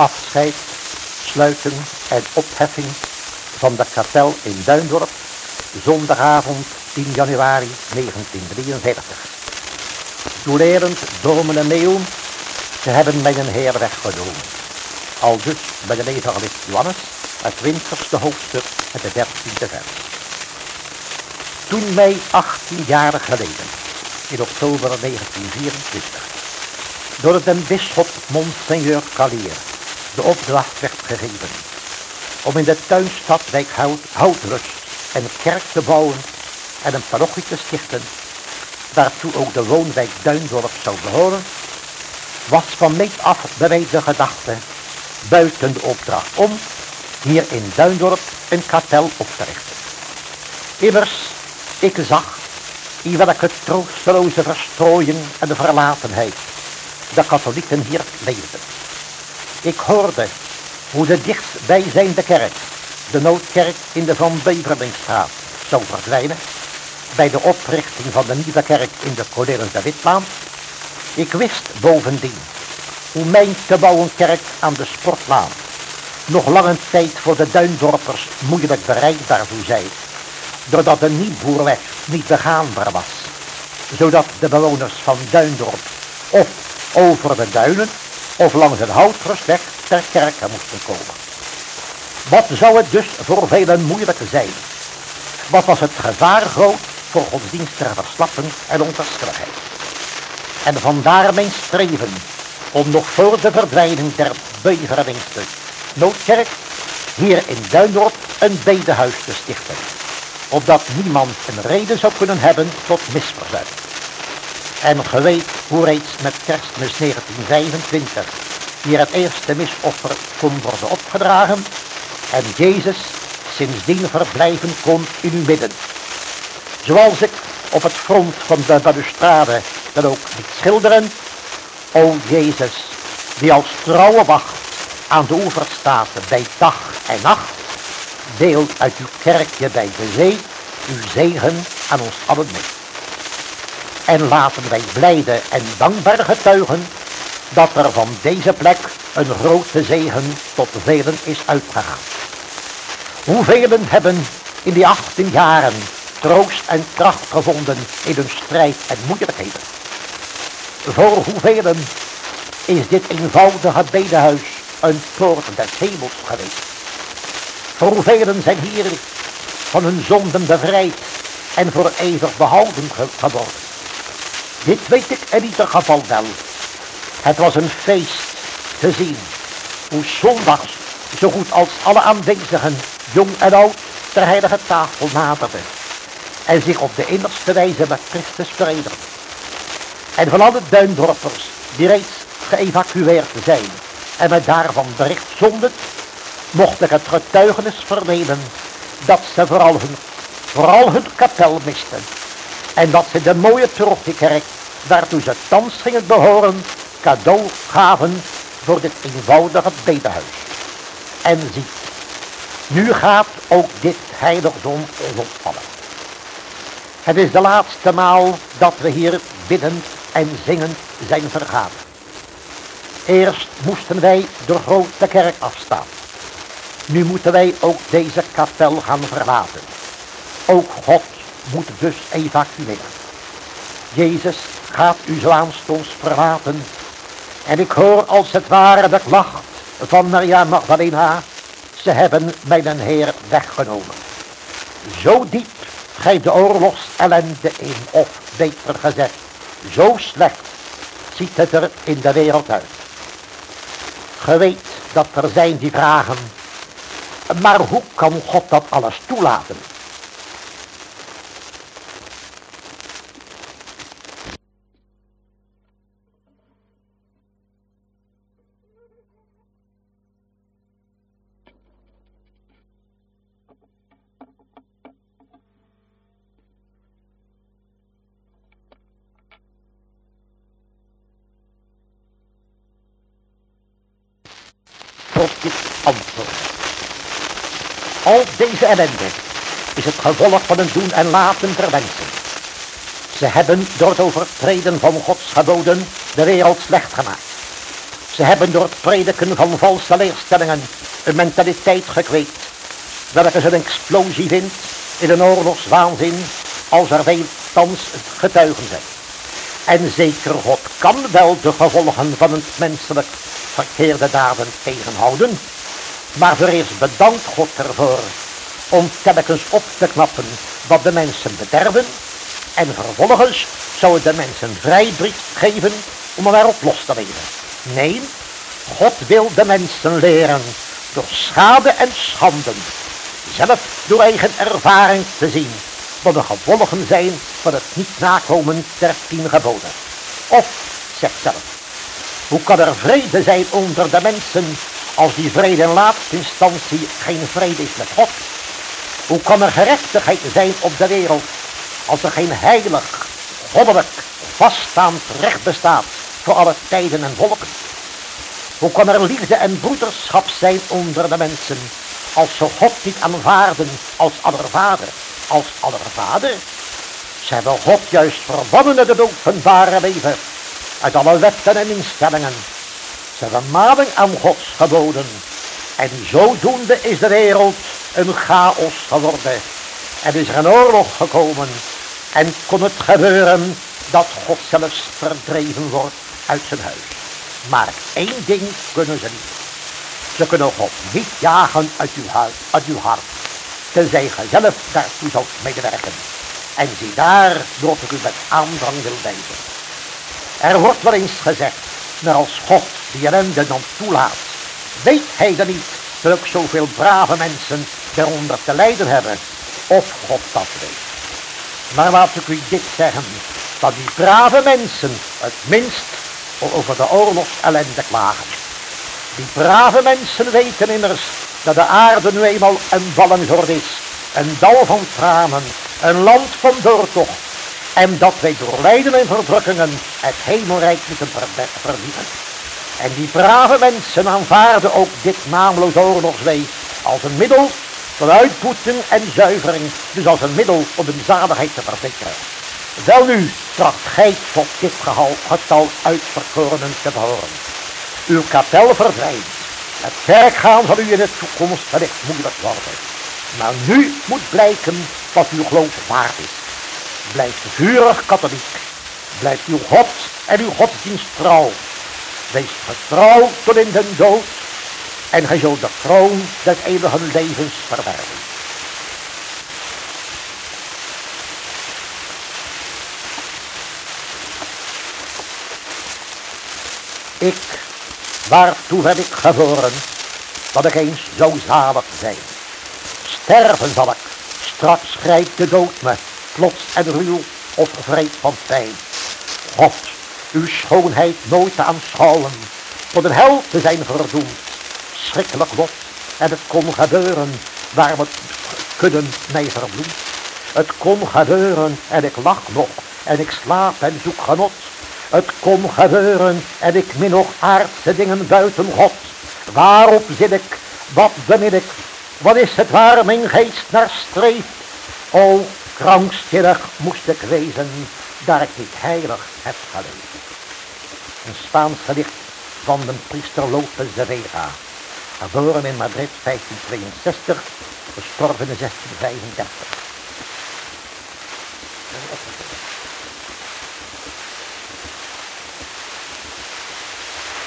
afscheid, sluiten en opheffing van de kapel in Duindorp, zondagavond 10 januari 1943. Toelerend dominee Meeuw, ze hebben een heer weggenomen. Al dus bij de evangelist Johannes, het winterste hoofdstuk, het de dertiende vers. Toen mij 18 jaar geleden, in oktober 1924, door de bisschop Monseigneur Callier de opdracht werd gegeven om in de tuinstad Wijkhout Houtrust een kerk te bouwen en een parochie te stichten, waartoe ook de woonwijk Duindorp zou behoren, was van meet af bereid de gedachte, buiten de opdracht om, hier in Duindorp een kapel op te richten. Immers, ik zag in welke troosteloze verstrooiing en verlatenheid de katholieken hier leefden. Ik hoorde hoe de dichtstbijzijnde kerk, de noodkerk in de Van Beverlingstraat, zou verdwijnen bij de oprichting van de nieuwe kerk in de Cornelis de Witlaan. Ik wist bovendien hoe mijn te bouwen kerk aan de Sportlaan nog lange tijd voor de Duindorpers moeilijk bereikbaar zou zijn, doordat de Nieboerweg niet begaanbaar was, zodat de bewoners van Duindorp of over de duinen of langs een houtrustweg ter kerke moesten komen. Wat zou het dus voor velen moeilijk zijn? Wat was het gevaar groot voor godsdienstige verslapping en onverschilligheid? En vandaar mijn streven om nog voor de verdwijning der Beverwingste noodkerk hier in Duindorp een bedehuis te stichten, opdat niemand een reden zou kunnen hebben tot misverzuim. En ge weet hoe reeds met kerstmis 1925 hier het eerste misoffer kon worden opgedragen en Jezus sindsdien verblijven kon in uw midden. Zoals ik op het front van de balustrade dan ook niet schilderen, o Jezus, die als trouwe wacht aan de oever staat bij dag en nacht, deel uit uw kerkje bij de zee uw zegen aan ons allen mee. En laten wij blijde en dankbaar getuigen dat er van deze plek een grote zegen tot velen is uitgegaan. Hoevelen hebben in die 18 jaren troost en kracht gevonden in hun strijd en moeilijkheden. Voor hoevelen is dit eenvoudige bedehuis een poort des hemels geweest. Voor hoevelen zijn hier van hun zonden bevrijd en voor eeuwig behouden geworden. Dit weet ik in ieder geval wel. Het was een feest te zien hoe zondags zo goed als alle aanwezigen, jong en oud, ter heilige tafel naderden en zich op de innerste wijze met Christus verenigden. En van alle duindorpers die reeds geëvacueerd zijn en met daarvan bericht zonden, mocht ik het getuigenis vernemen dat ze vooral hun, vooral hun kapel misten en dat ze de mooie parochiekerk, waartoe ze thans gingen behoren, cadeau gaven voor dit eenvoudige bedehuis. En zie, nu gaat ook dit heiligdom ons ontvallen. Het is de laatste maal dat we hier biddend en zingend zijn vergaan. Eerst moesten wij de grote kerk afstaan. Nu moeten wij ook deze kapel gaan verlaten. Ook God moet dus evacueren. Jezus gaat u zo aanstonds verlaten. En ik hoor als het ware de klacht van Maria Magdalena. Ze hebben mijn Heer weggenomen. Zo diep gij de oorlogsellende in, of beter gezegd, zo slecht ziet het er in de wereld uit. Ge weet dat er zijn die vragen, maar hoe kan God dat alles toelaten? Dit antwoord. Al deze ellende is het gevolg van een doen en laten verwensen. Ze hebben door het overtreden van Gods geboden de wereld slecht gemaakt. Ze hebben door het prediken van valse leerstellingen een mentaliteit gekweekt, welke ze een explosie vindt in een oorlogswaanzin als er wij thans getuigen zijn. En zeker God kan wel de gevolgen van het menselijk verkeerde daden tegenhouden, maar vereerst bedankt God ervoor om telkens op te knappen wat de mensen bederven en vervolgens zou het de mensen vrijbrief geven om er op los te leven. Nee, God wil de mensen leren door schade en schanden, zelf door eigen ervaring te zien wat de gevolgen zijn van het niet nakomen der tien geboden. Of, zegt zelf, hoe kan er vrede zijn onder de mensen als die vrede in laatste instantie geen vrede is met God? Hoe kan er gerechtigheid zijn op de wereld als er geen heilig, goddelijk, vaststaand recht bestaat voor alle tijden en volken? Hoe kan er liefde en broederschap zijn onder de mensen als ze God niet aanvaarden als allervader, als allervader? Ze hebben God juist verbannen uit het openbare leven, uit alle wetten en instellingen. Ze hebben maling aan Gods geboden. En zodoende is de wereld een chaos geworden. En is er een oorlog gekomen. En kon het gebeuren dat God zelfs verdreven wordt uit zijn huis. Maar één ding kunnen ze niet. Ze kunnen God niet jagen uit uw, huis, uit uw hart. Tenzij gij zelf daartoe zult medewerken. En zie daar door ik u met aandrang wil wijzen. Er wordt wel eens gezegd, maar als God die ellende dan toelaat, weet hij dan niet dat zoveel brave mensen daaronder te lijden hebben, of God dat weet. Maar laat ik u dit zeggen, dat die brave mensen het minst over de oorlogsellende klagen. Die brave mensen weten immers dat de aarde nu eenmaal een ballingsoord is, een dal van tranen, een land van doortocht, en dat wij door lijden en verdrukkingen het hemelrijk moeten verdienen. En die brave mensen aanvaarden ook dit naamloos oorlogswee als een middel tot uitpoeting en zuivering, dus als een middel om de zaligheid te verzekeren. Wel nu, tracht gij tot dit getal uitverkorenen te behoren. Uw kapel verdwijnt. Het werk gaan zal u in de toekomst wellicht moeilijk worden. Maar nu moet blijken wat uw geloof waard is. Blijf vurig katholiek. Blijf uw God en uw godsdienst trouw. Wees getrouw tot in den dood. En gij zult de kroon des eeuwige levens verwerven. Ik, waartoe werd ik geboren, dat ik eens zo zalig zijn. Sterven zal ik, straks grijpt de dood me, plots en ruw of vreed van pijn. God, uw schoonheid nooit te aanschouwen, tot een hel te zijn verdoemd. Schrikkelijk lot, en het kon gebeuren, waar het kudden mij verbloemt. Het kon gebeuren, en ik lach nog, en ik slaap en zoek genot. Het kon gebeuren, en ik min nog aardse dingen buiten God. Waarop zit ik, wat bemin ik, wat is het waar mijn geest naar streeft? O, krankzinnig moest ik wezen, daar ik niet heilig heb geleefd. Een Spaans gedicht van de priester Lopez de Vega. Geboren in Madrid 1562, gestorven in 1635.